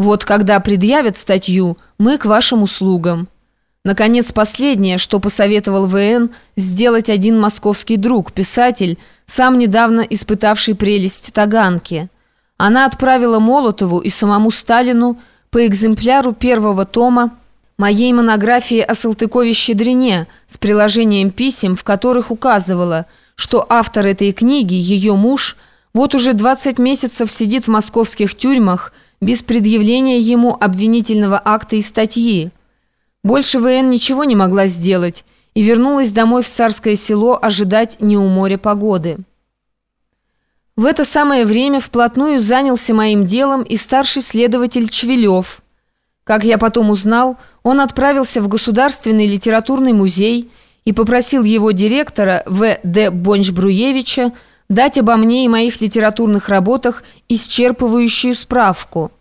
Вот когда предъявят статью, мы к вашим услугам. Наконец, последнее, что посоветовал ВН, сделать один московский друг, писатель, сам недавно испытавший прелесть Таганки. Она отправила Молотову и самому Сталину по экземпляру первого тома моей монографии о Салтыкове-Щедрине с приложением писем, в которых указывала, что автор этой книги, ее муж, вот уже 20 месяцев сидит в московских тюрьмах – без предъявления ему обвинительного акта и статьи. Больше ВН ничего не могла сделать и вернулась домой в царское село ожидать не у моря погоды. В это самое время вплотную занялся моим делом и старший следователь Чвелев. Как я потом узнал, он отправился в Государственный литературный музей и попросил его директора В. Д. Бонч-Бруевича дать обо мне и моих литературных работах исчерпывающую справку.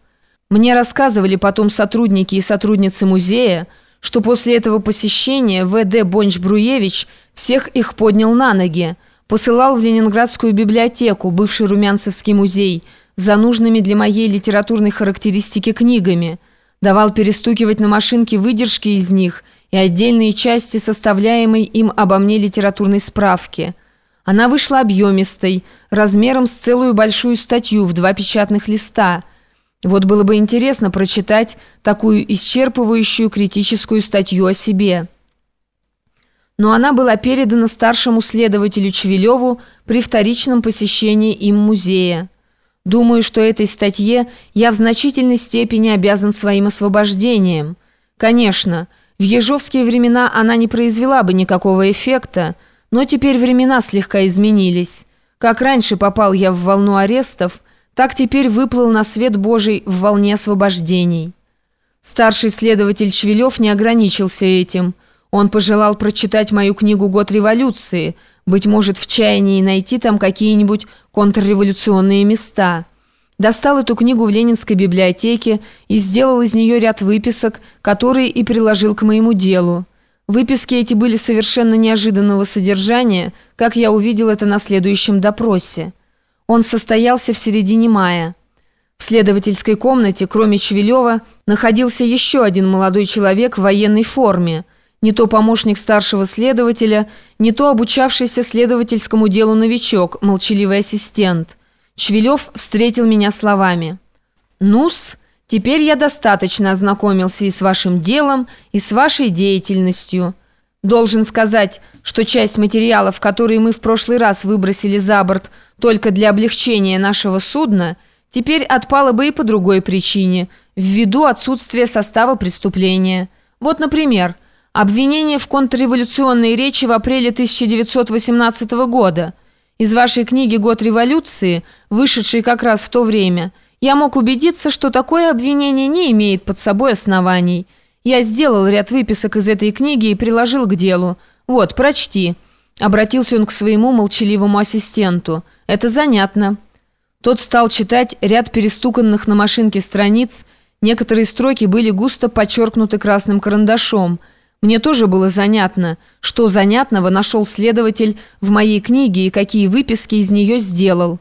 Мне рассказывали потом сотрудники и сотрудницы музея, что после этого посещения В.Д. Бонч-Бруевич всех их поднял на ноги, посылал в Ленинградскую библиотеку, бывший Румянцевский музей, за нужными для моей литературной характеристики книгами, давал перестукивать на машинке выдержки из них и отдельные части составляемой им обо мне литературной справки – она вышла объемистой, размером с целую большую статью в два печатных листа. Вот было бы интересно прочитать такую исчерпывающую критическую статью о себе. Но она была передана старшему следователю Чвилеву при вторичном посещении им музея. Думаю, что этой статье я в значительной степени обязан своим освобождением. Конечно, в ежовские времена она не произвела бы никакого эффекта, но теперь времена слегка изменились. Как раньше попал я в волну арестов, так теперь выплыл на свет Божий в волне освобождений. Старший следователь Чвилев не ограничился этим. Он пожелал прочитать мою книгу «Год революции», быть может, в чаянии найти там какие-нибудь контрреволюционные места. Достал эту книгу в Ленинской библиотеке и сделал из нее ряд выписок, которые и приложил к моему делу. Выписки эти были совершенно неожиданного содержания, как я увидел это на следующем допросе. Он состоялся в середине мая. В следовательской комнате, кроме Чвилева, находился еще один молодой человек в военной форме, не то помощник старшего следователя, не то обучавшийся следовательскому делу новичок, молчаливый ассистент. Чвилев встретил меня словами «Ну-с, Теперь я достаточно ознакомился и с вашим делом, и с вашей деятельностью. Должен сказать, что часть материалов, которые мы в прошлый раз выбросили за борт только для облегчения нашего судна, теперь отпала бы и по другой причине, ввиду отсутствия состава преступления. Вот, например, обвинение в контрреволюционной речи в апреле 1918 года. Из вашей книги «Год революции», вышедшей как раз в то время – я мог убедиться, что такое обвинение не имеет под собой оснований. Я сделал ряд выписок из этой книги и приложил к делу. Вот, прочти». Обратился он к своему молчаливому ассистенту. «Это занятно». Тот стал читать ряд перестуканных на машинке страниц. Некоторые строки были густо подчеркнуты красным карандашом. Мне тоже было занятно, что занятного нашел следователь в моей книге и какие выписки из нее сделал.